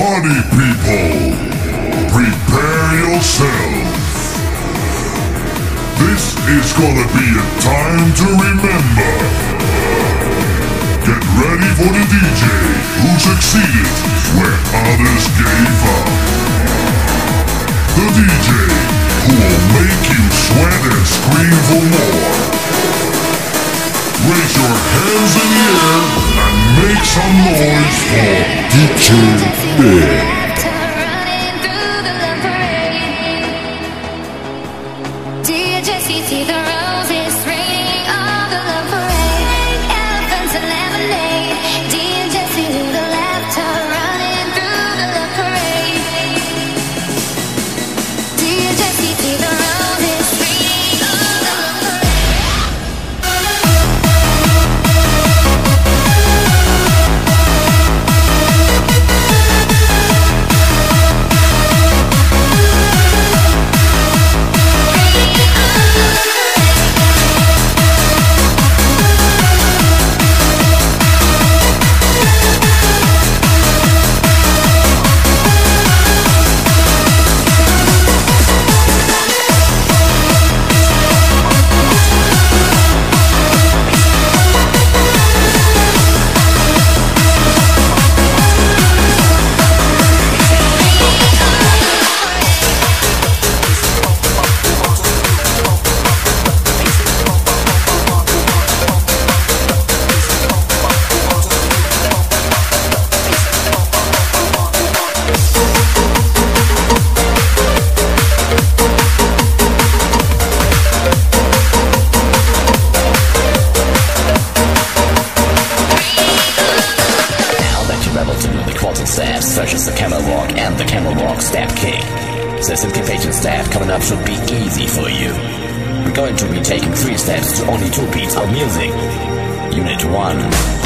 Party people, prepare yourselves. This is gonna be a time to remember. Get ready for the DJ who succeeded where others gave up. The DJ who will make you sweat and scream for more. Raise your hands in the air and make some noise for DJ Big. only two beats of music. Unit 1.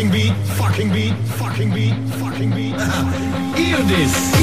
fucking beat, fucking beat, fucking beat, fucking beat. Hear. Ear this.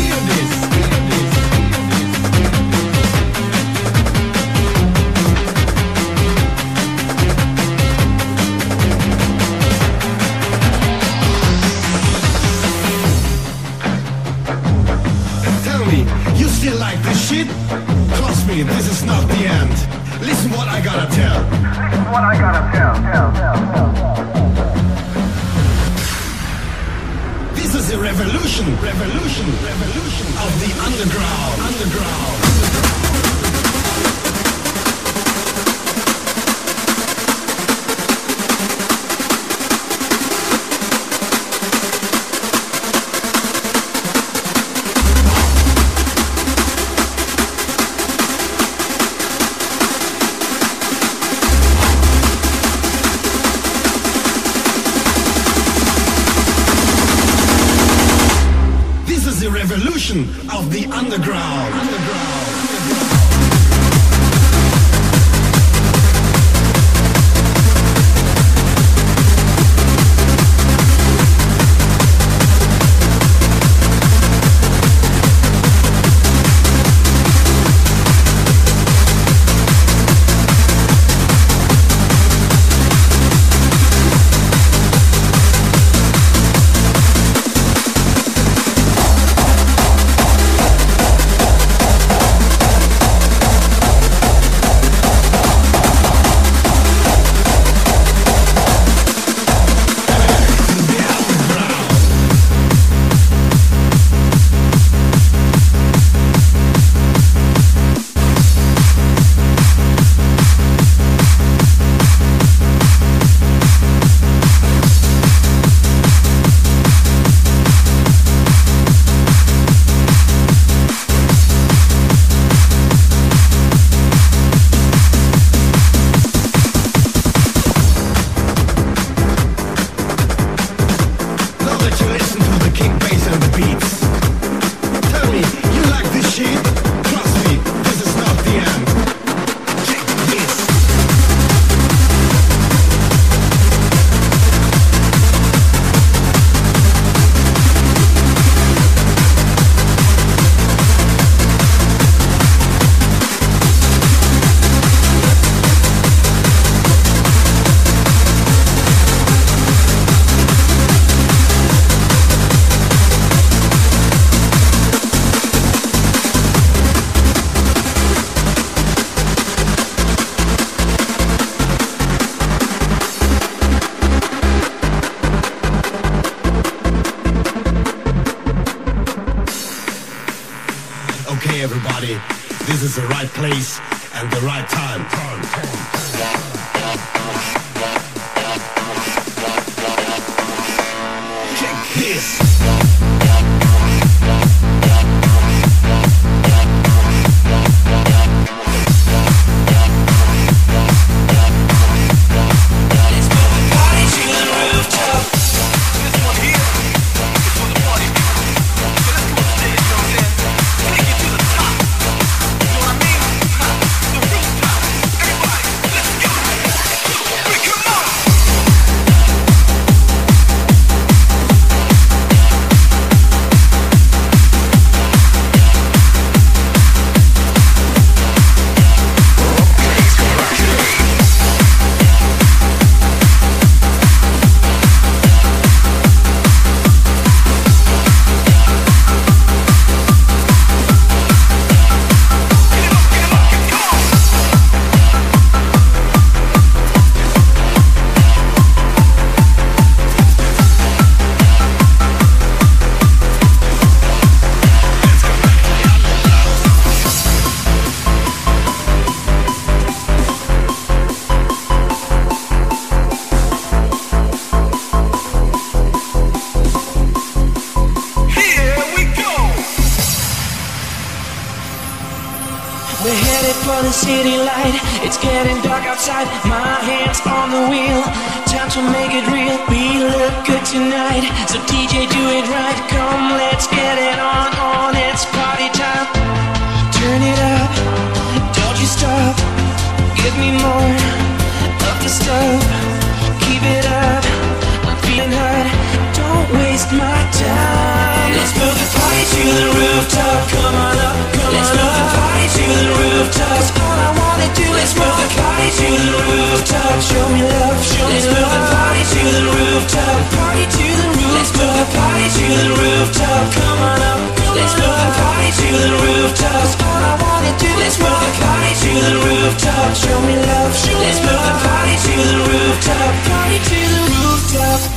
Rooftop. Party to the rooftop. Let's move the party to the rooftop. Come on up, Let's move the party to the rooftop. That's all I wanna do. Let's move the party to the rooftop. Show me love, show me. Let's move the party to the rooftop. Party to the rooftop.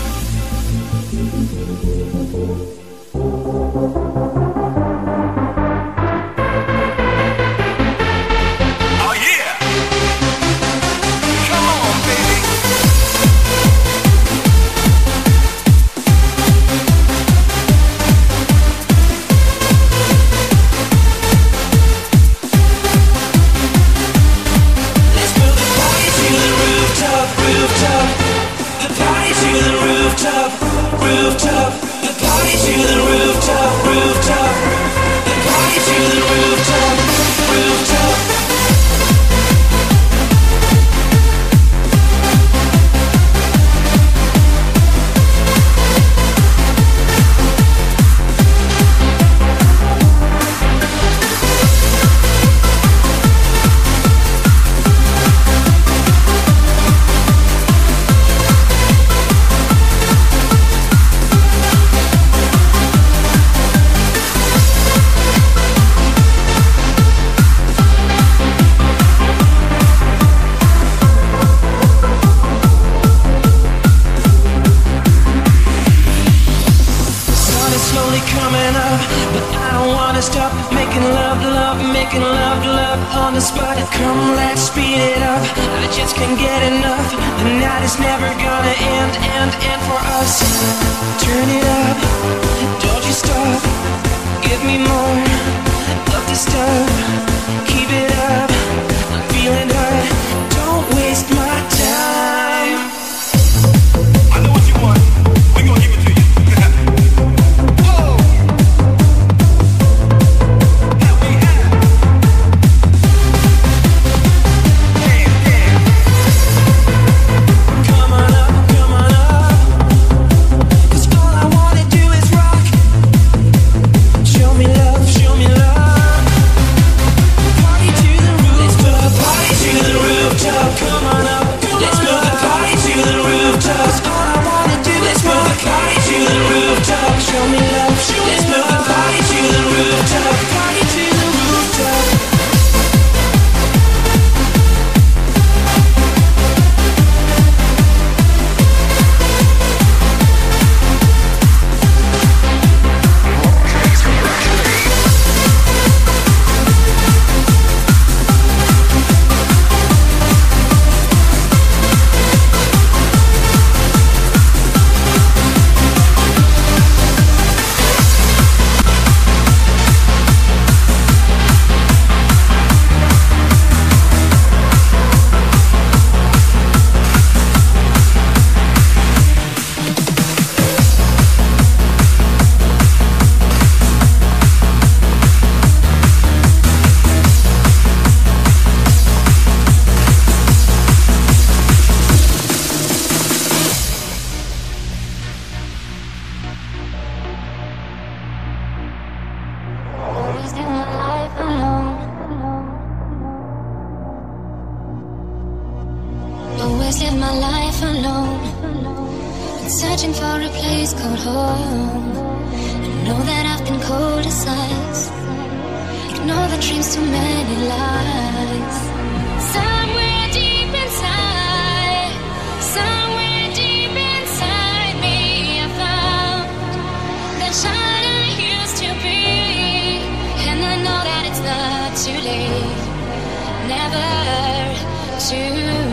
other dreamed so many lies. Somewhere deep inside, somewhere deep inside me, I found the child I used to be. And I know that it's not too late, never too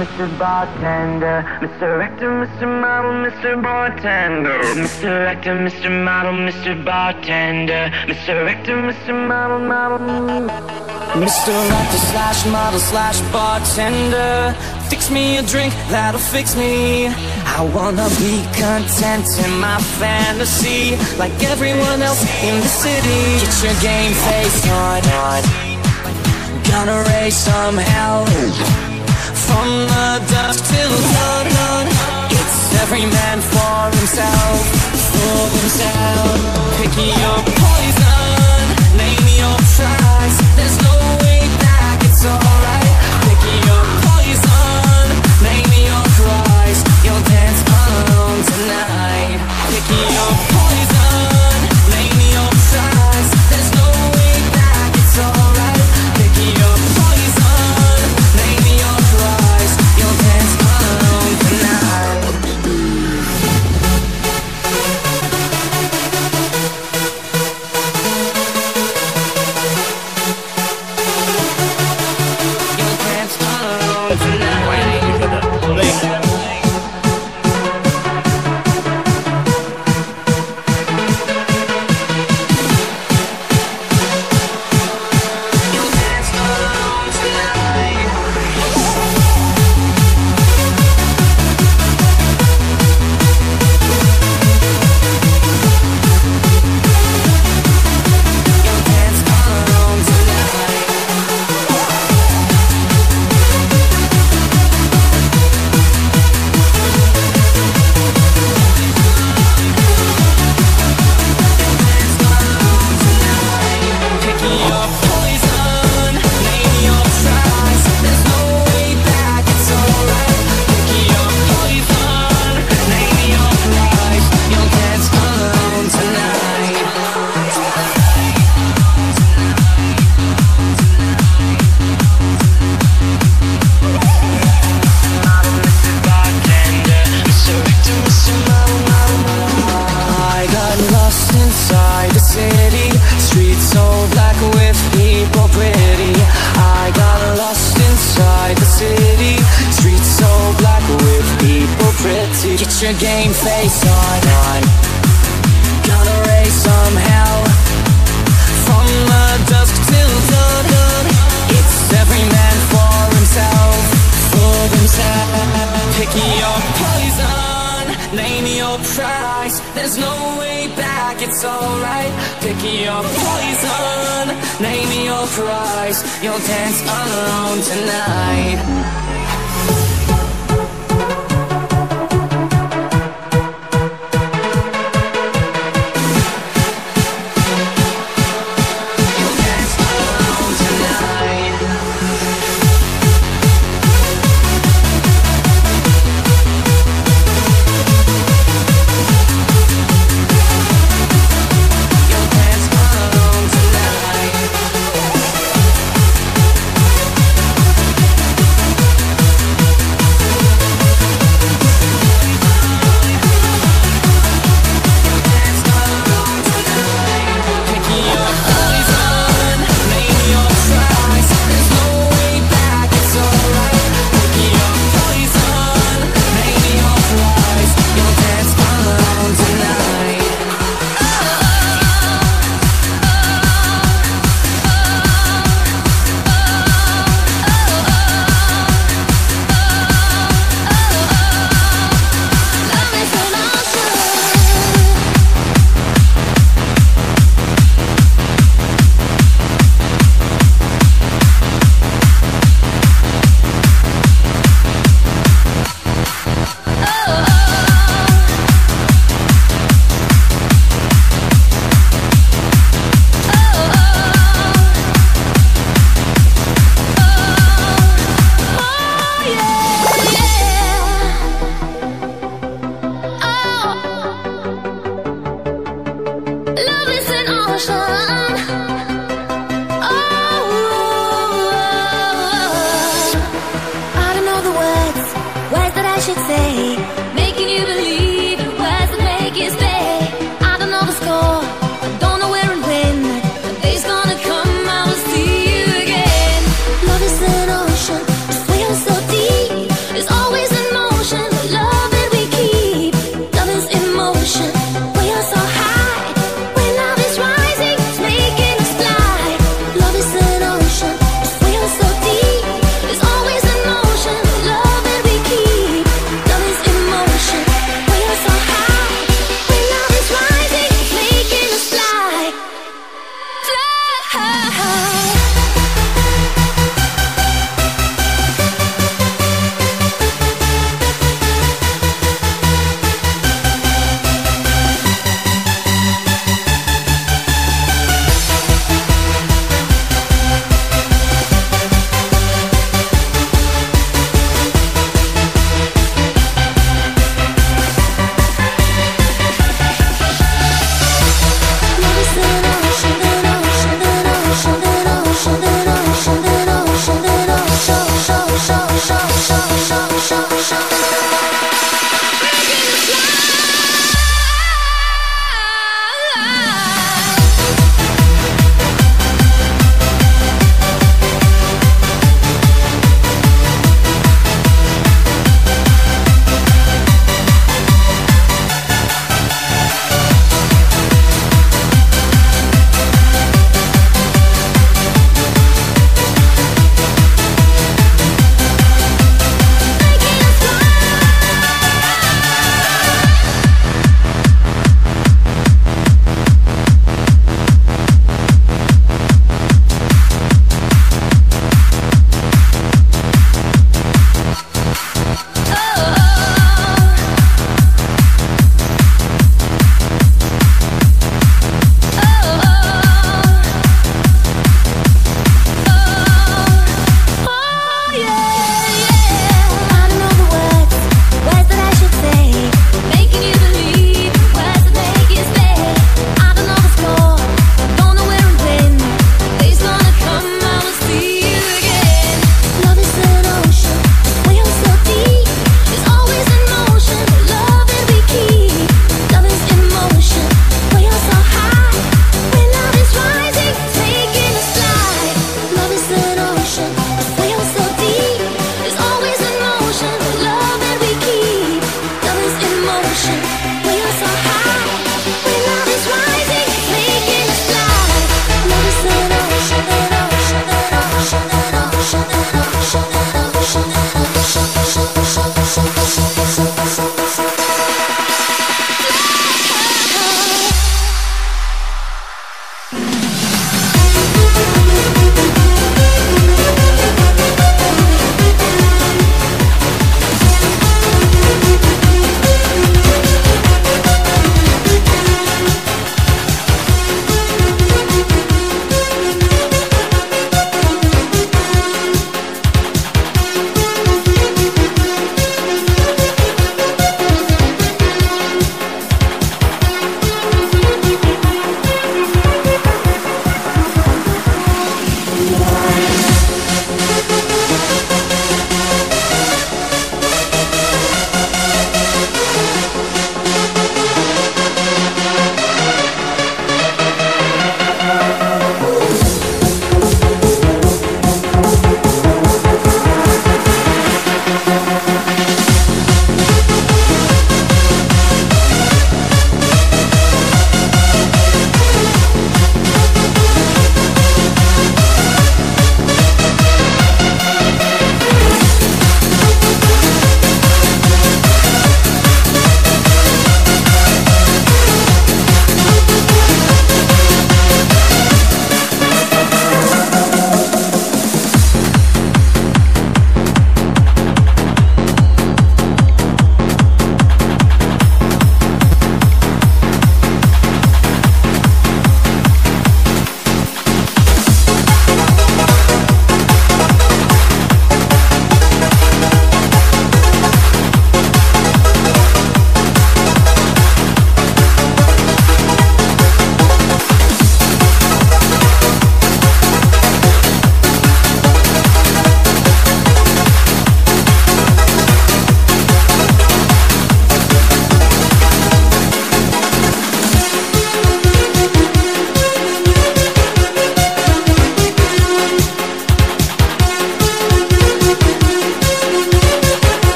Mr. Bartender. Mr. Actor, Mr. Model, Mr. Bartender. Mr. Actor, Mr. Model, Mr. Bartender. Mr. Actor, Mr. Model, Model. Mr. Actor slash model slash bartender Fix me a drink that'll fix me I wanna be content in my fantasy Like everyone else in the city Get your game face on Gonna raise some hell From the dusk till dawn dawn. It's every man for himself For himself. Picking your poison Name your price There's no way back It's alright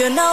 you know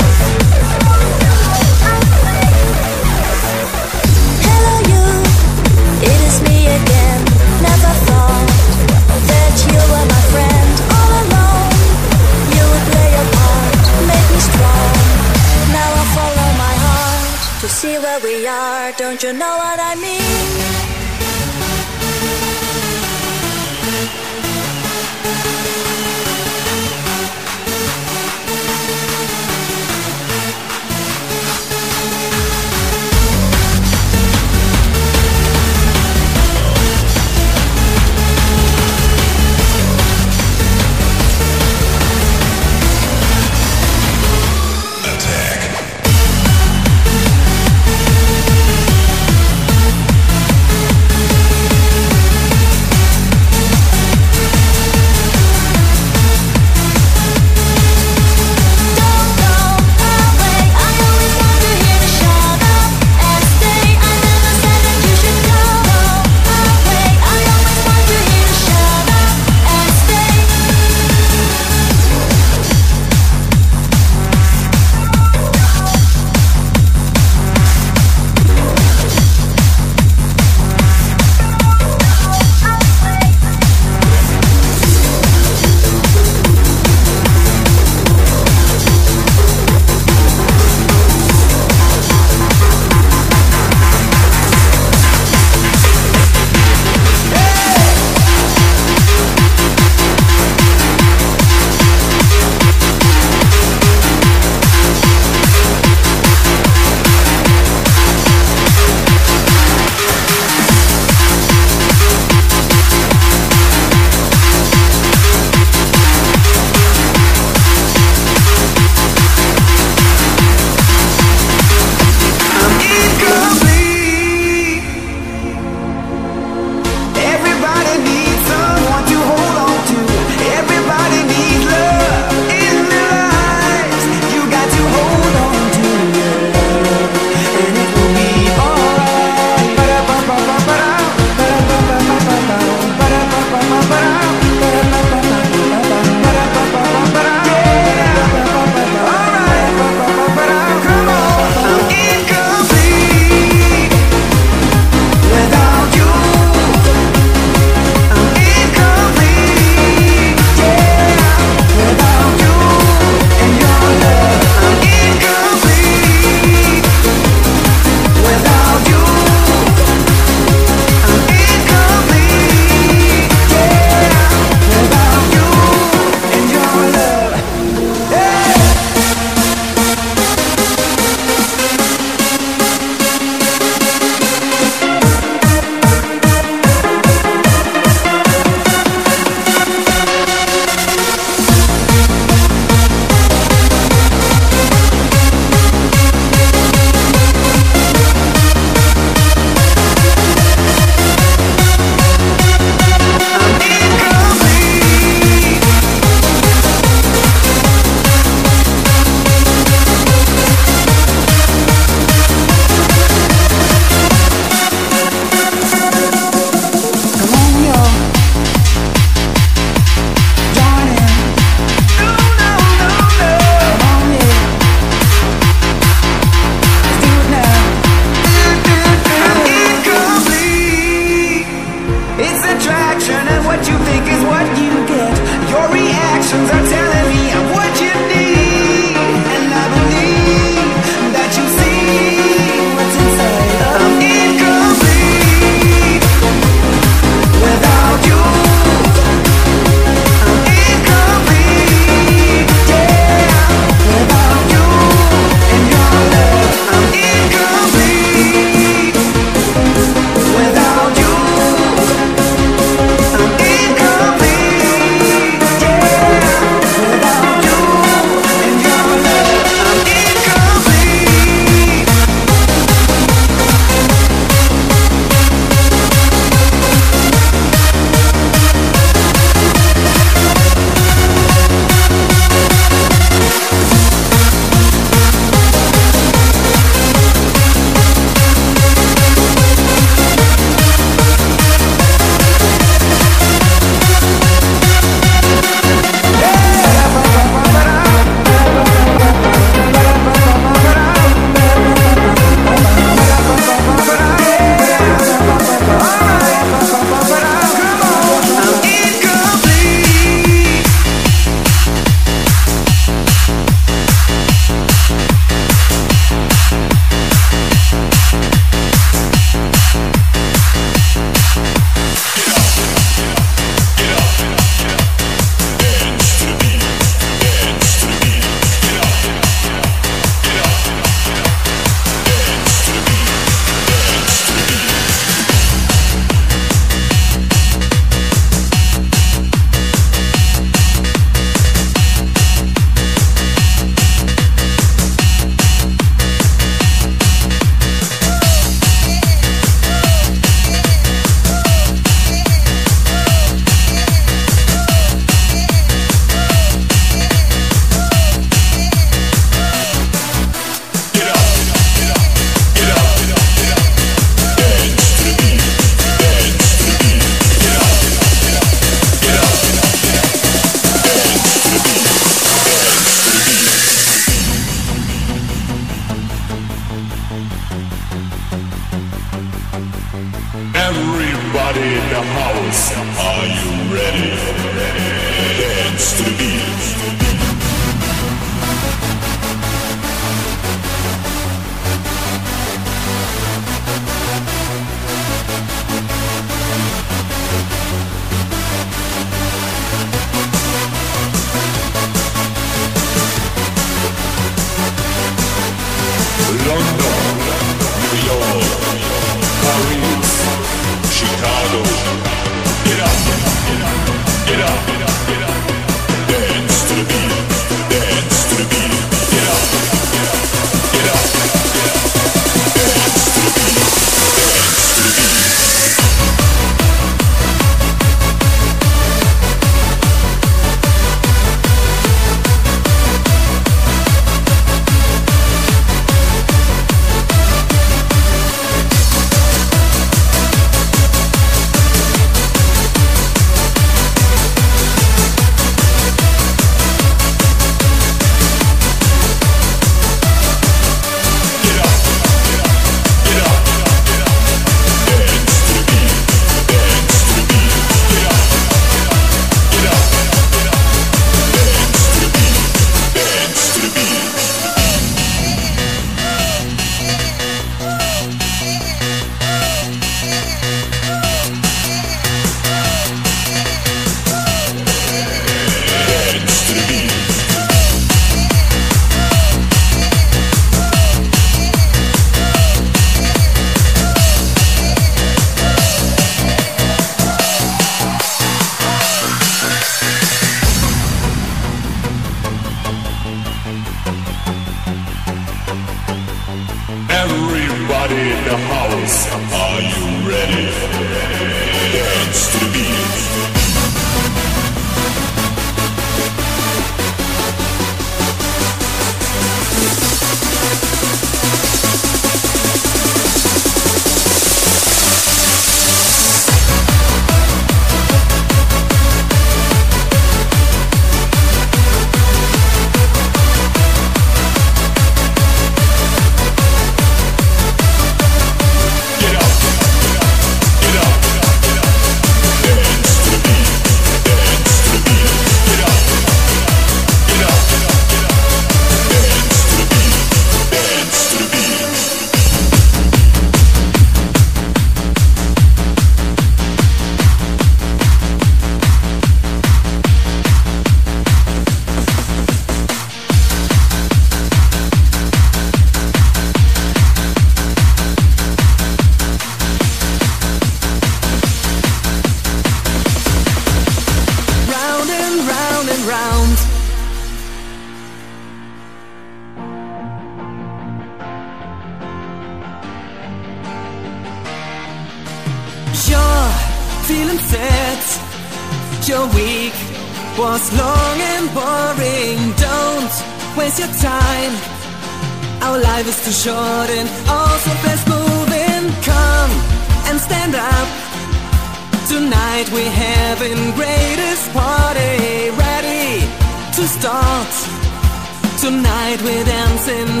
Tonight we're dancing